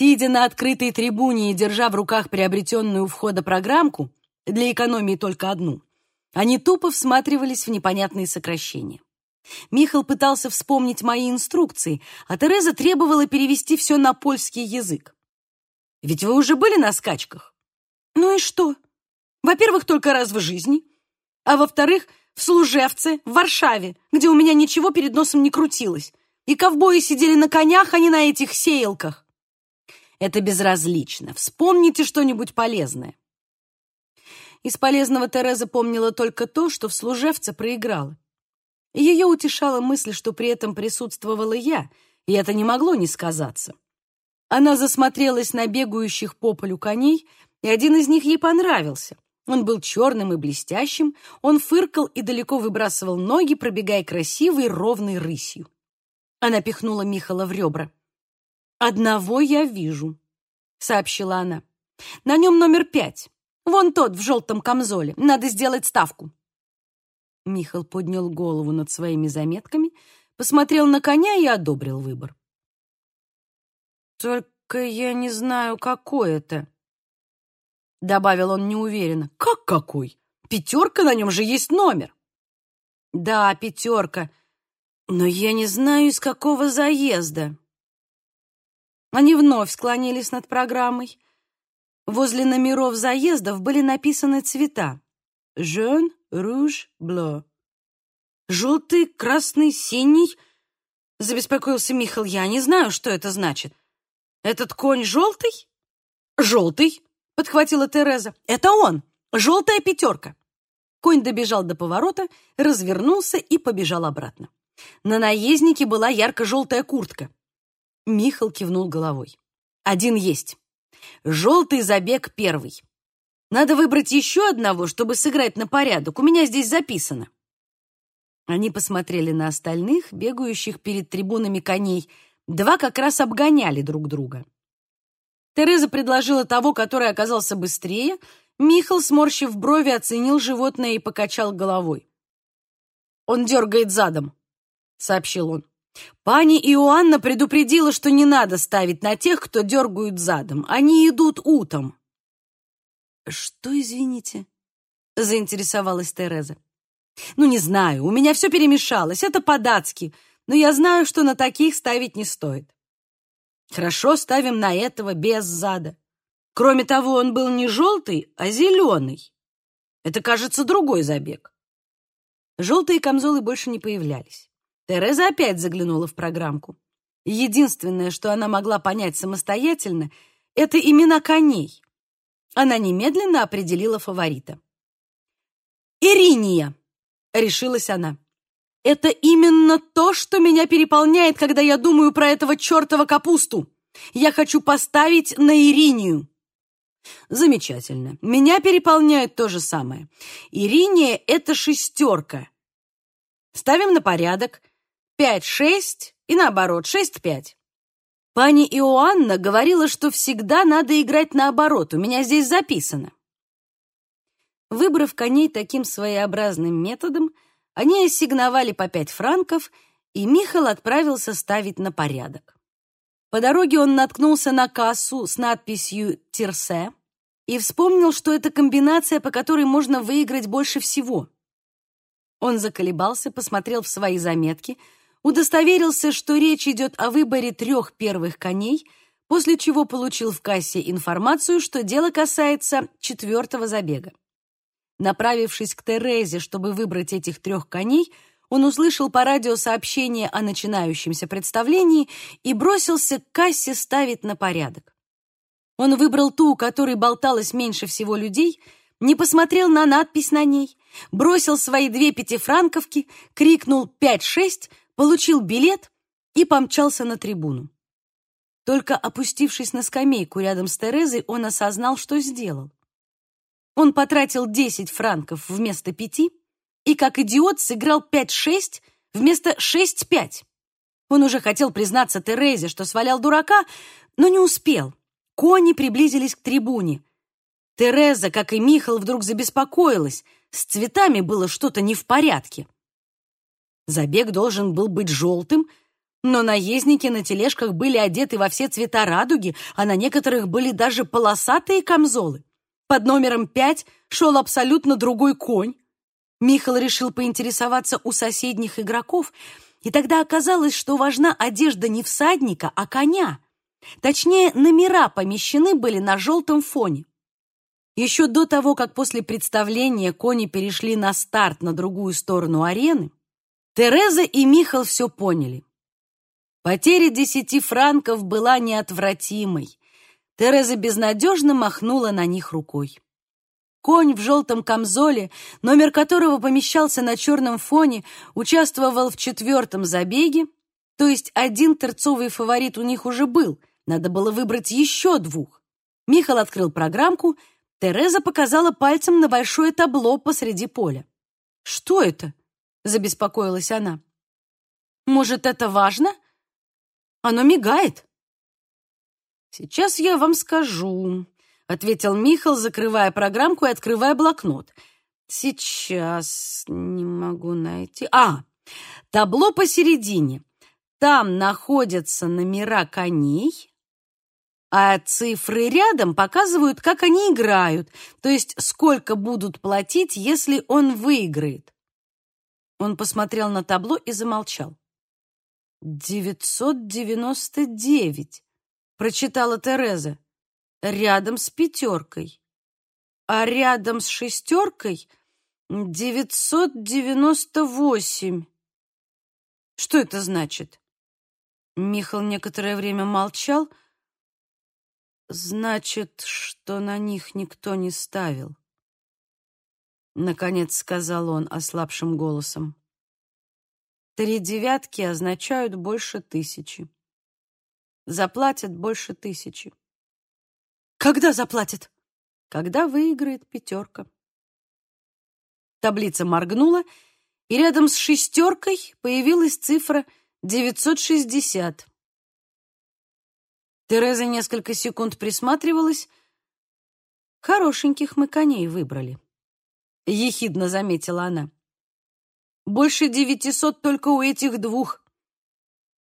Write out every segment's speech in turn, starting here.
Сидя на открытой трибуне и держа в руках приобретенную у входа программку, для экономии только одну, они тупо всматривались в непонятные сокращения. Михал пытался вспомнить мои инструкции, а Тереза требовала перевести все на польский язык. «Ведь вы уже были на скачках?» «Ну и что? Во-первых, только раз в жизни, а во-вторых, в Служевце, в Варшаве, где у меня ничего перед носом не крутилось, и ковбои сидели на конях, а не на этих сеялках». Это безразлично. Вспомните что-нибудь полезное. Из полезного Тереза помнила только то, что в служевце проиграла. Ее утешала мысль, что при этом присутствовала я, и это не могло не сказаться. Она засмотрелась на бегающих по полю коней, и один из них ей понравился. Он был черным и блестящим, он фыркал и далеко выбрасывал ноги, пробегая красивой ровной рысью. Она пихнула Михала в ребра. «Одного я вижу», — сообщила она. «На нем номер пять. Вон тот в желтом камзоле. Надо сделать ставку». Михал поднял голову над своими заметками, посмотрел на коня и одобрил выбор. «Только я не знаю, какой это», — добавил он неуверенно. «Как какой? Пятерка, на нем же есть номер». «Да, пятерка, но я не знаю, из какого заезда». Они вновь склонились над программой. Возле номеров заездов были написаны цвета. «Jaune, rouge, bleu». «Желтый, красный, синий?» — забеспокоился Михаил. «Я не знаю, что это значит. Этот конь желтый?» «Желтый», — подхватила Тереза. «Это он! Желтая пятерка!» Конь добежал до поворота, развернулся и побежал обратно. На наезднике была ярко-желтая куртка. Михал кивнул головой. Один есть. Желтый забег первый. Надо выбрать еще одного, чтобы сыграть на порядок. У меня здесь записано. Они посмотрели на остальных, бегающих перед трибунами коней. Два как раз обгоняли друг друга. Тереза предложила того, который оказался быстрее. Михал, сморщив брови, оценил животное и покачал головой. «Он дергает задом», — сообщил он. Пани Иоанна предупредила, что не надо ставить на тех, кто дергают задом. Они идут утом. «Что, извините?» — заинтересовалась Тереза. «Ну, не знаю, у меня все перемешалось, это по-датски, но я знаю, что на таких ставить не стоит. Хорошо, ставим на этого без зада. Кроме того, он был не желтый, а зеленый. Это, кажется, другой забег». Желтые камзолы больше не появлялись. Тереза опять заглянула в программку. Единственное, что она могла понять самостоятельно, это имена коней. Она немедленно определила фаворита. «Ириния!» — решилась она. «Это именно то, что меня переполняет, когда я думаю про этого чертова капусту. Я хочу поставить на Иринию». Замечательно. Меня переполняет то же самое. Ириния — это шестерка. Ставим на порядок. Пять-шесть и наоборот, шесть-пять. Пани Иоанна говорила, что всегда надо играть наоборот, у меня здесь записано. Выбрав коней таким своеобразным методом, они ассигновали по пять франков, и Михал отправился ставить на порядок. По дороге он наткнулся на кассу с надписью «Тирсе» и вспомнил, что это комбинация, по которой можно выиграть больше всего. Он заколебался, посмотрел в свои заметки — удостоверился, что речь идет о выборе трех первых коней, после чего получил в кассе информацию, что дело касается четвертого забега. Направившись к Терезе, чтобы выбрать этих трех коней, он услышал по радио сообщение о начинающемся представлении и бросился к кассе ставить на порядок. Он выбрал ту, у которой болталось меньше всего людей, не посмотрел на надпись на ней, бросил свои две пятифранковки, крикнул «пять-шесть», получил билет и помчался на трибуну. Только опустившись на скамейку рядом с Терезой, он осознал, что сделал. Он потратил 10 франков вместо пяти и, как идиот, сыграл 5-6 вместо 6-5. Он уже хотел признаться Терезе, что свалял дурака, но не успел. Кони приблизились к трибуне. Тереза, как и Михал, вдруг забеспокоилась. С цветами было что-то не в порядке. Забег должен был быть желтым, Но наездники на тележках были одеты во все цвета радуги, а на некоторых были даже полосатые камзолы. Под номером пять шел абсолютно другой конь. Михал решил поинтересоваться у соседних игроков, и тогда оказалось, что важна одежда не всадника, а коня. Точнее, номера помещены были на желтом фоне. Еще до того, как после представления кони перешли на старт на другую сторону арены, Тереза и Михал все поняли. Потеря десяти франков была неотвратимой. Тереза безнадежно махнула на них рукой. Конь в желтом камзоле, номер которого помещался на черном фоне, участвовал в четвертом забеге, то есть один терцовый фаворит у них уже был, надо было выбрать еще двух. Михал открыл программку, Тереза показала пальцем на большое табло посреди поля. «Что это?» — забеспокоилась она. «Может, это важно?» Оно мигает. Сейчас я вам скажу, ответил Михал, закрывая программку и открывая блокнот. Сейчас не могу найти. А, табло посередине. Там находятся номера коней, а цифры рядом показывают, как они играют, то есть сколько будут платить, если он выиграет. Он посмотрел на табло и замолчал. «Девятьсот девяносто девять», — прочитала Тереза, — «рядом с пятеркой». А рядом с шестеркой девятьсот девяносто восемь. Что это значит? Михал некоторое время молчал. Значит, что на них никто не ставил. Наконец сказал он ослабшим голосом. Три девятки означают больше тысячи. Заплатят больше тысячи. Когда заплатят? Когда выиграет пятерка. Таблица моргнула, и рядом с шестеркой появилась цифра 960. Тереза несколько секунд присматривалась. «Хорошеньких мы коней выбрали», — ехидно заметила она. Больше девятисот только у этих двух.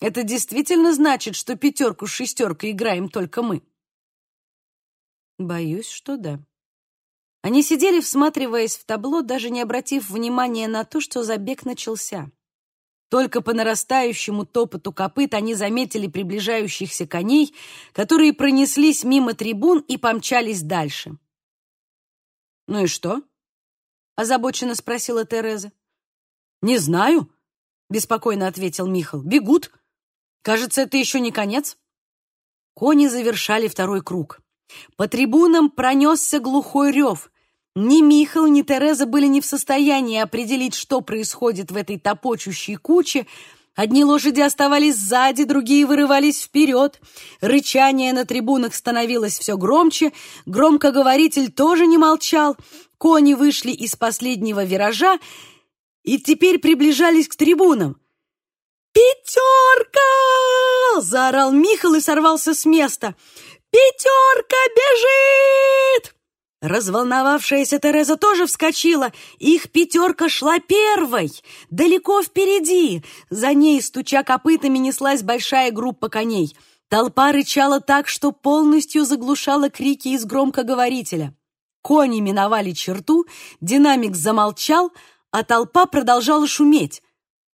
Это действительно значит, что пятерку с шестеркой играем только мы? Боюсь, что да. Они сидели, всматриваясь в табло, даже не обратив внимания на то, что забег начался. Только по нарастающему топоту копыт они заметили приближающихся коней, которые пронеслись мимо трибун и помчались дальше. «Ну и что?» — озабоченно спросила Тереза. «Не знаю», — беспокойно ответил Михал. «Бегут. Кажется, это еще не конец». Кони завершали второй круг. По трибунам пронесся глухой рев. Ни Михал, ни Тереза были не в состоянии определить, что происходит в этой топочущей куче. Одни лошади оставались сзади, другие вырывались вперед. Рычание на трибунах становилось все громче. Громкоговоритель тоже не молчал. Кони вышли из последнего виража и теперь приближались к трибунам. «Пятерка!» — заорал Михал и сорвался с места. «Пятерка бежит!» Разволновавшаяся Тереза тоже вскочила. Их пятерка шла первой, далеко впереди. За ней, стуча копытами, неслась большая группа коней. Толпа рычала так, что полностью заглушала крики из громкоговорителя. Кони миновали черту, динамик замолчал, а толпа продолжала шуметь.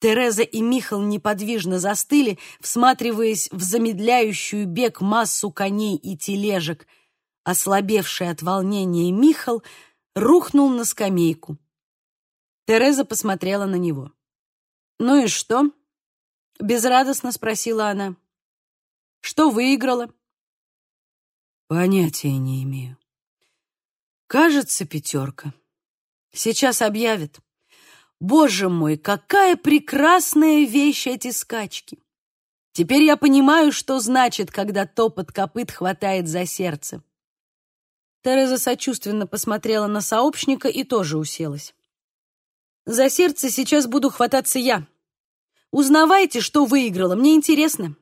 Тереза и Михал неподвижно застыли, всматриваясь в замедляющую бег массу коней и тележек. Ослабевший от волнения Михал рухнул на скамейку. Тереза посмотрела на него. «Ну и что?» — безрадостно спросила она. «Что выиграла?» «Понятия не имею. Кажется, пятерка. Сейчас объявят». Боже мой, какая прекрасная вещь эти скачки! Теперь я понимаю, что значит, когда топот копыт хватает за сердце. Тереза сочувственно посмотрела на сообщника и тоже уселась. За сердце сейчас буду хвататься я. Узнавайте, что выиграла, мне интересно.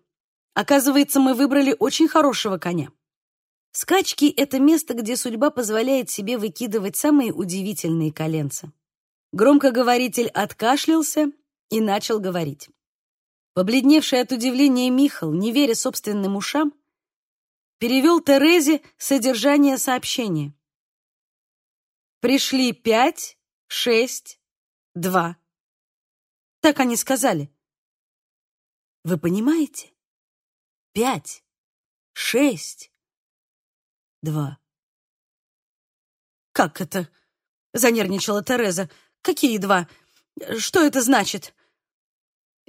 Оказывается, мы выбрали очень хорошего коня. Скачки — это место, где судьба позволяет себе выкидывать самые удивительные коленца. Громкоговоритель откашлялся и начал говорить. Побледневший от удивления Михал, не веря собственным ушам, перевел Терезе содержание сообщения. Пришли пять, шесть, два. Так они сказали. Вы понимаете? Пять, шесть, два. Как это? Занервничала Тереза. Какие два? Что это значит?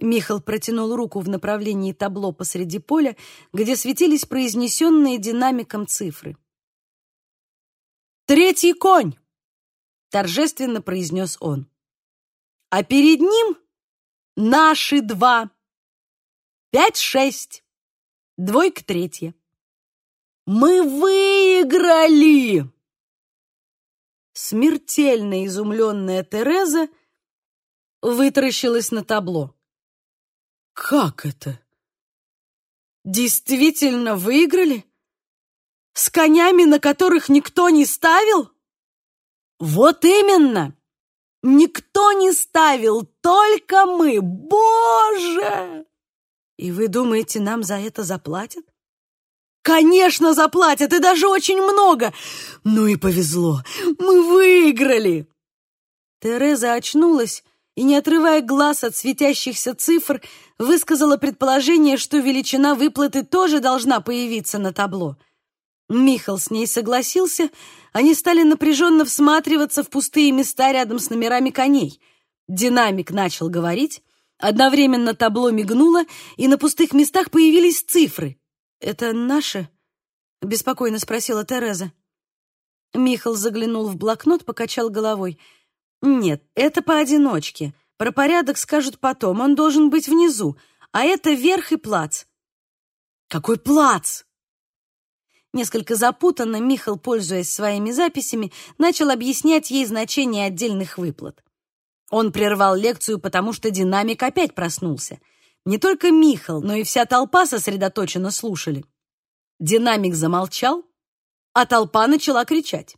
Михал протянул руку в направлении табло посреди поля, где светились произнесенные динамиком цифры. «Третий конь!» — торжественно произнес он. «А перед ним наши два. Пять-шесть. Двойка третья. Мы выиграли!» Смертельно изумленная Тереза вытаращилась на табло. Как это? Действительно выиграли? С конями, на которых никто не ставил? Вот именно! Никто не ставил, только мы! Боже! И вы думаете, нам за это заплатят? Конечно, заплатят, и даже очень много. Ну и повезло, мы выиграли. Тереза очнулась и, не отрывая глаз от светящихся цифр, высказала предположение, что величина выплаты тоже должна появиться на табло. Михал с ней согласился, они стали напряженно всматриваться в пустые места рядом с номерами коней. Динамик начал говорить, одновременно табло мигнуло, и на пустых местах появились цифры. «Это наши?» — беспокойно спросила Тереза. Михал заглянул в блокнот, покачал головой. «Нет, это поодиночке. Про порядок скажут потом, он должен быть внизу, а это верх и плац. Какой плац? Несколько запутанно Михал, пользуясь своими записями, начал объяснять ей значение отдельных выплат. Он прервал лекцию, потому что динамик опять проснулся. Не только Михал, но и вся толпа сосредоточенно слушали. Динамик замолчал, а толпа начала кричать.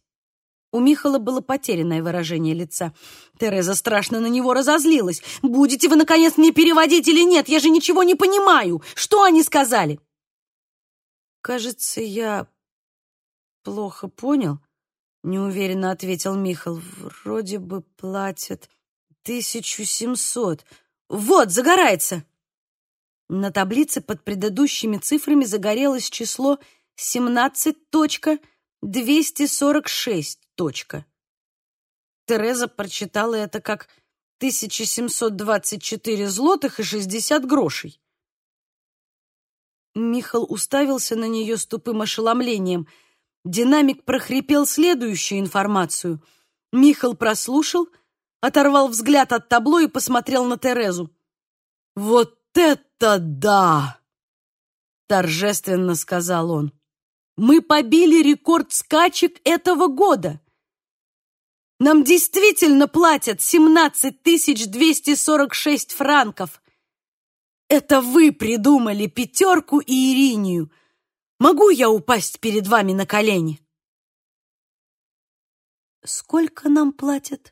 У Михала было потерянное выражение лица. Тереза страшно на него разозлилась. «Будете вы, наконец, мне переводить или нет? Я же ничего не понимаю! Что они сказали?» «Кажется, я плохо понял», — неуверенно ответил Михал. «Вроде бы платят тысячу семьсот. Вот, загорается!» На таблице под предыдущими цифрами загорелось число семнадцать точка двести сорок шесть точка. Тереза прочитала это как 1724 злотых и 60 грошей. Михал уставился на нее с тупым ошеломлением. Динамик прохрипел следующую информацию. Михал прослушал, оторвал взгляд от табло и посмотрел на Терезу. «Вот это да!» — торжественно сказал он. «Мы побили рекорд скачек этого года!» Нам действительно платят 17 246 франков. Это вы придумали пятерку и Иринию. Могу я упасть перед вами на колени? Сколько нам платят?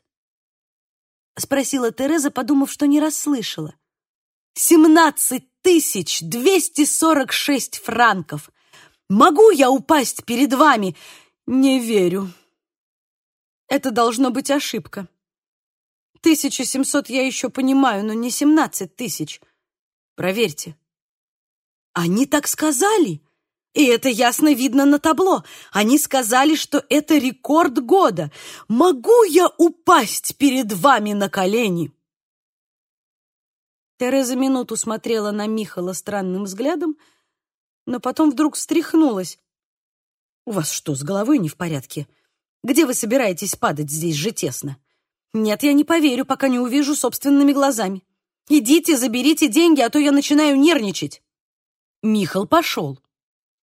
Спросила Тереза, подумав, что не расслышала. Семнадцать тысяч двести сорок шесть франков. Могу я упасть перед вами? Не верю. Это должно быть ошибка. 1700 я еще понимаю, но не 17 тысяч. Проверьте. Они так сказали. И это ясно видно на табло. Они сказали, что это рекорд года. Могу я упасть перед вами на колени? Тереза минуту смотрела на Михала странным взглядом, но потом вдруг встряхнулась. «У вас что, с головой не в порядке?» Где вы собираетесь падать? Здесь же тесно. Нет, я не поверю, пока не увижу собственными глазами. Идите, заберите деньги, а то я начинаю нервничать. Михал пошел.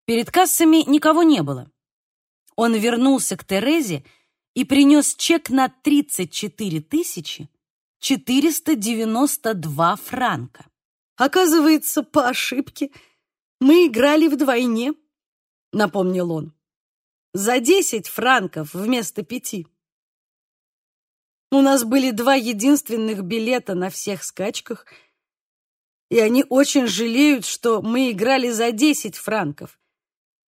Перед кассами никого не было. Он вернулся к Терезе и принес чек на 34 тысячи 492 франка. Оказывается, по ошибке мы играли вдвойне, напомнил он за десять франков вместо пяти. У нас были два единственных билета на всех скачках, и они очень жалеют, что мы играли за 10 франков.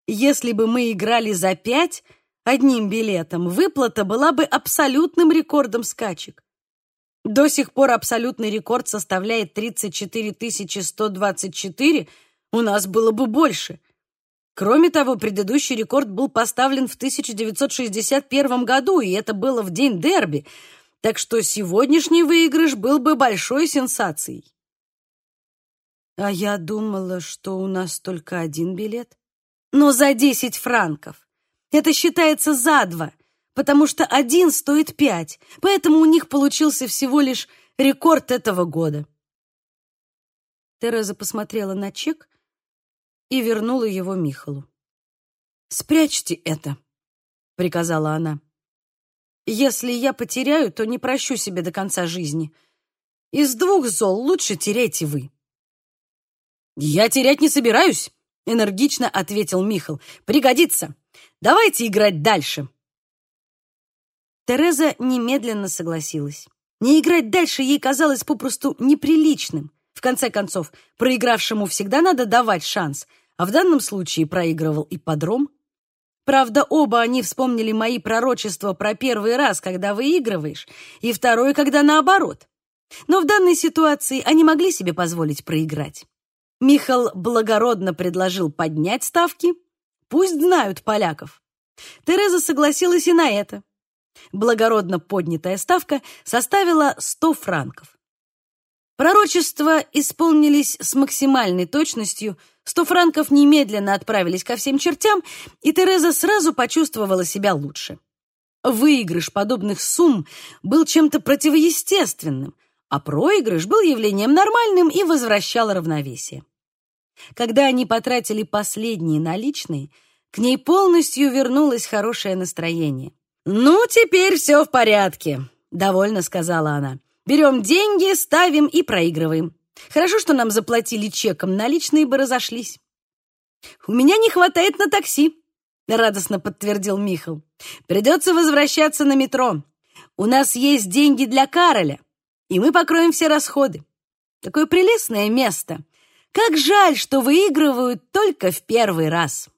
Если бы мы играли за 5 одним билетом, выплата была бы абсолютным рекордом скачек. До сих пор абсолютный рекорд составляет 34 124, у нас было бы больше. Кроме того, предыдущий рекорд был поставлен в 1961 году, и это было в день дерби, так что сегодняшний выигрыш был бы большой сенсацией. А я думала, что у нас только один билет. Но за 10 франков. Это считается за два, потому что один стоит пять, поэтому у них получился всего лишь рекорд этого года. Тереза посмотрела на чек и вернула его Михалу. «Спрячьте это», — приказала она. «Если я потеряю, то не прощу себе до конца жизни. Из двух зол лучше теряйте вы». «Я терять не собираюсь», — энергично ответил Михал. «Пригодится. Давайте играть дальше». Тереза немедленно согласилась. Не играть дальше ей казалось попросту неприличным. В конце концов, проигравшему всегда надо давать шанс, а в данном случае проигрывал и подром. Правда, оба они вспомнили мои пророчества про первый раз, когда выигрываешь, и второй, когда наоборот. Но в данной ситуации они могли себе позволить проиграть. Михал благородно предложил поднять ставки. Пусть знают поляков. Тереза согласилась и на это. Благородно поднятая ставка составила 100 франков. Пророчества исполнились с максимальной точностью, 100 франков немедленно отправились ко всем чертям, и Тереза сразу почувствовала себя лучше. Выигрыш подобных сумм был чем-то противоестественным, а проигрыш был явлением нормальным и возвращал равновесие. Когда они потратили последние наличные, к ней полностью вернулось хорошее настроение. «Ну, теперь все в порядке», — довольно сказала она. «Берем деньги, ставим и проигрываем. Хорошо, что нам заплатили чеком, наличные бы разошлись». «У меня не хватает на такси», — радостно подтвердил Михал. «Придется возвращаться на метро. У нас есть деньги для Кароля, и мы покроем все расходы. Такое прелестное место. Как жаль, что выигрывают только в первый раз.